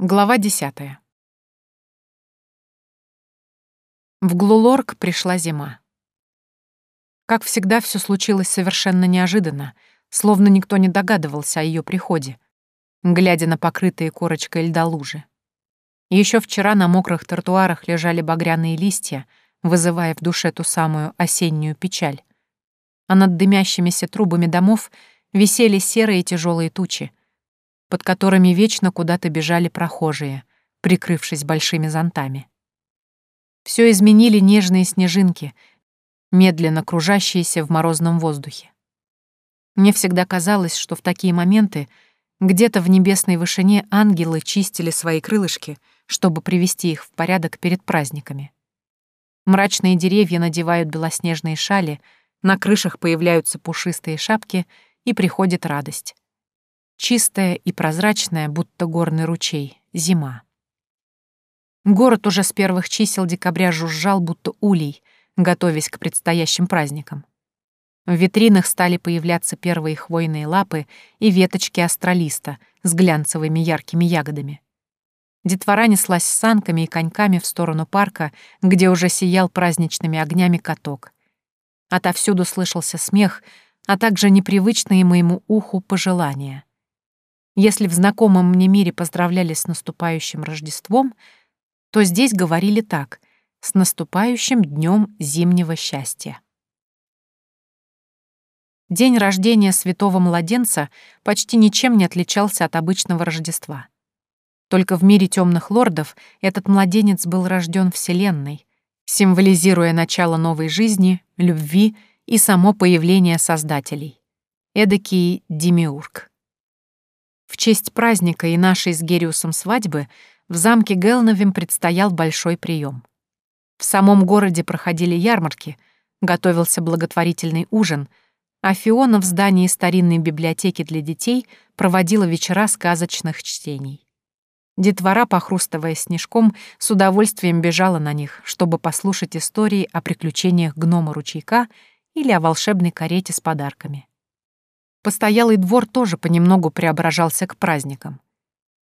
Глава десятая. В Глулорг пришла зима. Как всегда, все случилось совершенно неожиданно, словно никто не догадывался о ее приходе, глядя на покрытые корочкой льда лужи. Еще вчера на мокрых тротуарах лежали багряные листья, вызывая в душе ту самую осеннюю печаль. А над дымящимися трубами домов висели серые тяжелые тучи, под которыми вечно куда-то бежали прохожие, прикрывшись большими зонтами. Все изменили нежные снежинки, медленно кружащиеся в морозном воздухе. Мне всегда казалось, что в такие моменты где-то в небесной вышине ангелы чистили свои крылышки, чтобы привести их в порядок перед праздниками. Мрачные деревья надевают белоснежные шали, на крышах появляются пушистые шапки, и приходит радость. Чистая и прозрачная, будто горный ручей, зима. Город уже с первых чисел декабря жужжал, будто улей, готовясь к предстоящим праздникам. В витринах стали появляться первые хвойные лапы и веточки астролиста с глянцевыми яркими ягодами. Детвора неслась с санками и коньками в сторону парка, где уже сиял праздничными огнями каток. Отовсюду слышался смех, а также непривычные моему уху пожелания. Если в знакомом мне мире поздравляли с наступающим Рождеством, то здесь говорили так — с наступающим днем зимнего счастья. День рождения святого младенца почти ничем не отличался от обычного Рождества. Только в мире темных лордов этот младенец был рожден Вселенной, символизируя начало новой жизни, любви и само появление Создателей. Эдакий демиург. В честь праздника и нашей с Гериусом свадьбы в замке Гелновим предстоял большой прием. В самом городе проходили ярмарки, готовился благотворительный ужин, а Фиона в здании старинной библиотеки для детей проводила вечера сказочных чтений. Детвора, похрустывая снежком, с удовольствием бежала на них, чтобы послушать истории о приключениях гнома-ручейка или о волшебной карете с подарками. Постоялый двор тоже понемногу преображался к праздникам.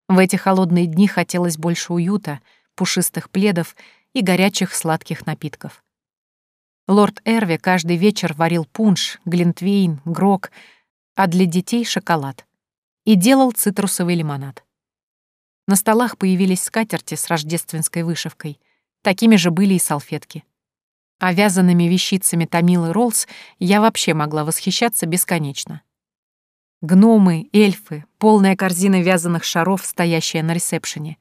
В эти холодные дни хотелось больше уюта, пушистых пледов и горячих сладких напитков. Лорд Эрви каждый вечер варил пунш, глинтвейн, грог, а для детей — шоколад. И делал цитрусовый лимонад. На столах появились скатерти с рождественской вышивкой. Такими же были и салфетки. А вязаными вещицами Томилы Роллс я вообще могла восхищаться бесконечно. Гномы, эльфы, полная корзина вязаных шаров, стоящая на ресепшене.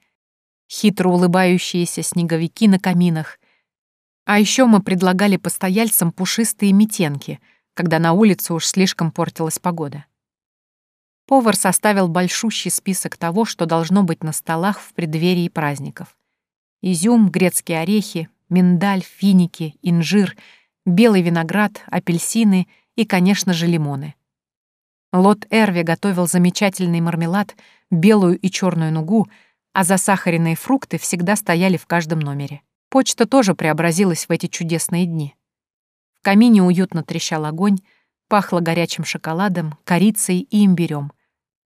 Хитро улыбающиеся снеговики на каминах. А еще мы предлагали постояльцам пушистые метенки, когда на улице уж слишком портилась погода. Повар составил большущий список того, что должно быть на столах в преддверии праздников. Изюм, грецкие орехи, миндаль, финики, инжир, белый виноград, апельсины и, конечно же, лимоны — Лот Эрви готовил замечательный мармелад, белую и черную нугу, а засахаренные фрукты всегда стояли в каждом номере. Почта тоже преобразилась в эти чудесные дни. В камине уютно трещал огонь, пахло горячим шоколадом, корицей и имбирем.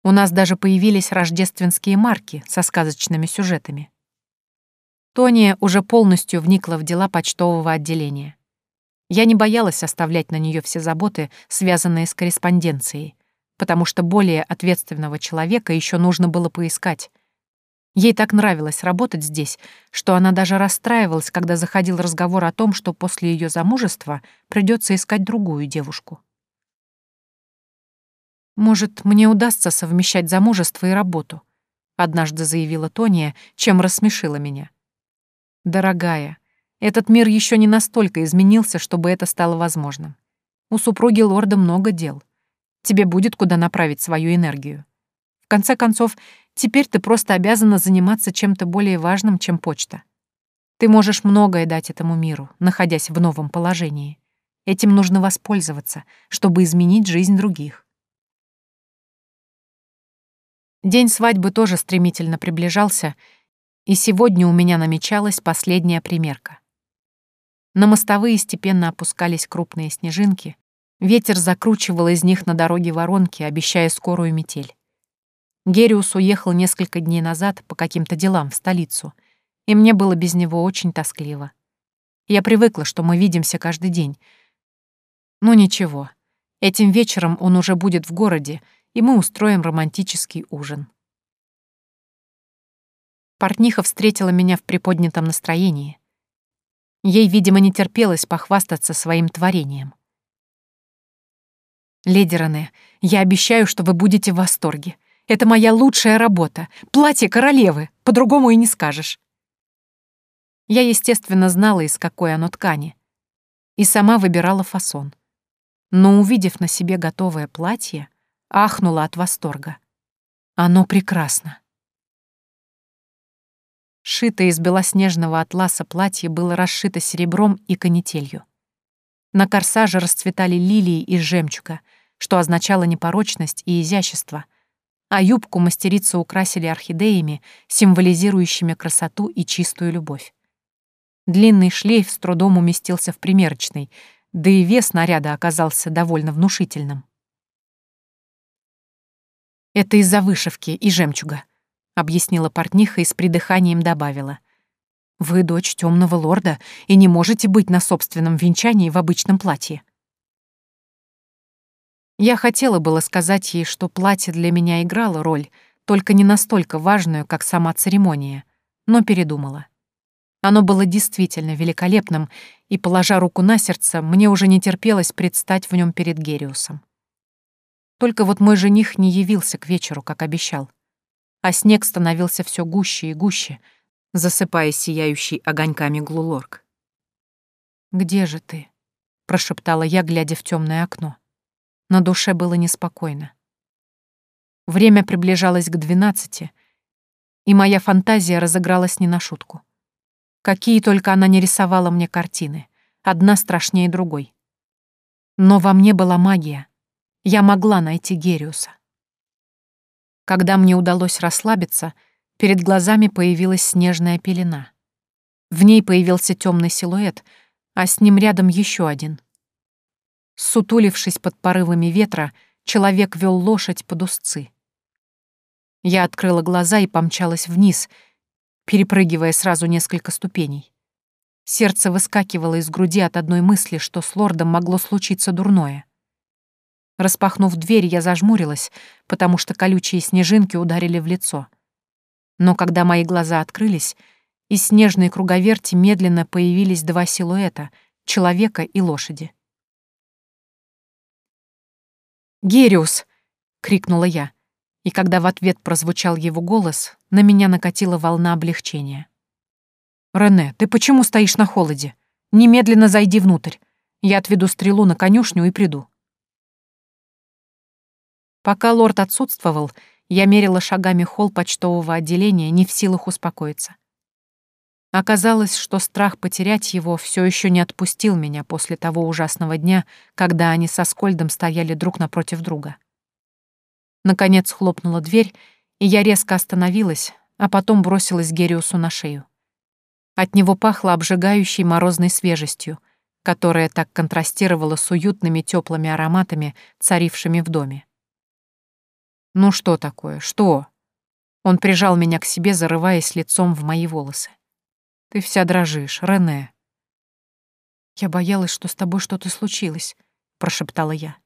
У нас даже появились рождественские марки со сказочными сюжетами. Тония уже полностью вникла в дела почтового отделения. Я не боялась оставлять на нее все заботы, связанные с корреспонденцией потому что более ответственного человека еще нужно было поискать. Ей так нравилось работать здесь, что она даже расстраивалась, когда заходил разговор о том, что после ее замужества придется искать другую девушку. «Может, мне удастся совмещать замужество и работу», — однажды заявила Тония, чем рассмешила меня. «Дорогая, этот мир еще не настолько изменился, чтобы это стало возможным. У супруги лорда много дел тебе будет куда направить свою энергию. В конце концов, теперь ты просто обязана заниматься чем-то более важным, чем почта. Ты можешь многое дать этому миру, находясь в новом положении. Этим нужно воспользоваться, чтобы изменить жизнь других. День свадьбы тоже стремительно приближался, и сегодня у меня намечалась последняя примерка. На мостовые степенно опускались крупные снежинки, Ветер закручивал из них на дороге воронки, обещая скорую метель. Гериус уехал несколько дней назад по каким-то делам в столицу, и мне было без него очень тоскливо. Я привыкла, что мы видимся каждый день. Но ничего, этим вечером он уже будет в городе, и мы устроим романтический ужин. Портниха встретила меня в приподнятом настроении. Ей, видимо, не терпелось похвастаться своим творением. «Леди Рене, я обещаю, что вы будете в восторге. Это моя лучшая работа. Платье королевы. По-другому и не скажешь. Я, естественно, знала, из какой оно ткани. И сама выбирала фасон. Но, увидев на себе готовое платье, ахнула от восторга. Оно прекрасно. Шитое из белоснежного атласа платье было расшито серебром и канителью. На корсаже расцветали лилии из жемчуга, что означало непорочность и изящество, а юбку мастерицы украсили орхидеями, символизирующими красоту и чистую любовь. Длинный шлейф с трудом уместился в примерочной, да и вес наряда оказался довольно внушительным. «Это из-за вышивки и жемчуга», — объяснила портниха и с придыханием добавила. «Вы дочь темного лорда и не можете быть на собственном венчании в обычном платье». Я хотела было сказать ей, что платье для меня играло роль, только не настолько важную, как сама церемония, но передумала. Оно было действительно великолепным, и, положа руку на сердце, мне уже не терпелось предстать в нем перед Гериусом. Только вот мой жених не явился к вечеру, как обещал. А снег становился все гуще и гуще, засыпая сияющий огоньками глулорк. «Где же ты?» — прошептала я, глядя в темное окно. На душе было неспокойно. Время приближалось к двенадцати, и моя фантазия разыгралась не на шутку. Какие только она не рисовала мне картины, одна страшнее другой. Но во мне была магия. Я могла найти Гериуса. Когда мне удалось расслабиться, перед глазами появилась снежная пелена. В ней появился темный силуэт, а с ним рядом еще один — Сутулившись под порывами ветра, человек вел лошадь под узцы. Я открыла глаза и помчалась вниз, перепрыгивая сразу несколько ступеней. Сердце выскакивало из груди от одной мысли, что с лордом могло случиться дурное. Распахнув дверь, я зажмурилась, потому что колючие снежинки ударили в лицо. Но когда мои глаза открылись, из снежной круговерти медленно появились два силуэта — человека и лошади. «Гериус!» — крикнула я. И когда в ответ прозвучал его голос, на меня накатила волна облегчения. «Рене, ты почему стоишь на холоде? Немедленно зайди внутрь. Я отведу стрелу на конюшню и приду». Пока лорд отсутствовал, я мерила шагами холл почтового отделения, не в силах успокоиться. Оказалось, что страх потерять его все еще не отпустил меня после того ужасного дня, когда они со Скольдом стояли друг напротив друга. Наконец хлопнула дверь, и я резко остановилась, а потом бросилась Гериусу на шею. От него пахло обжигающей морозной свежестью, которая так контрастировала с уютными теплыми ароматами, царившими в доме. «Ну что такое? Что?» Он прижал меня к себе, зарываясь лицом в мои волосы. Ты вся дрожишь, Рене. Я боялась, что с тобой что-то случилось, прошептала я.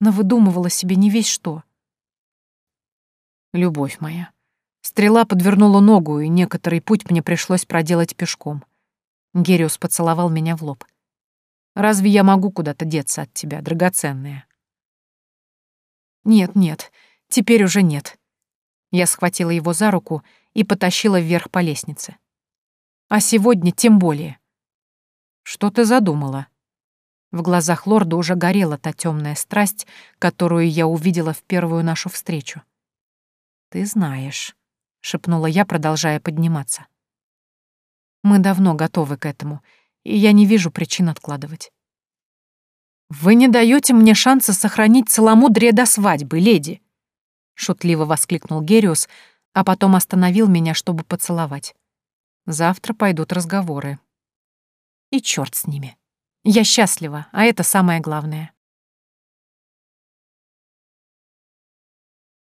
Но выдумывала себе не весь что. Любовь моя. Стрела подвернула ногу, и некоторый путь мне пришлось проделать пешком. Гериус поцеловал меня в лоб. Разве я могу куда-то деться от тебя, драгоценная? Нет, нет, теперь уже нет. Я схватила его за руку и потащила вверх по лестнице. А сегодня тем более. Что ты задумала? В глазах лорда уже горела та темная страсть, которую я увидела в первую нашу встречу. Ты знаешь, шепнула я, продолжая подниматься. Мы давно готовы к этому, и я не вижу причин откладывать. Вы не даете мне шанса сохранить целомудрие до свадьбы, леди, шутливо воскликнул Гериус, а потом остановил меня, чтобы поцеловать. Завтра пойдут разговоры. И черт с ними. Я счастлива, а это самое главное.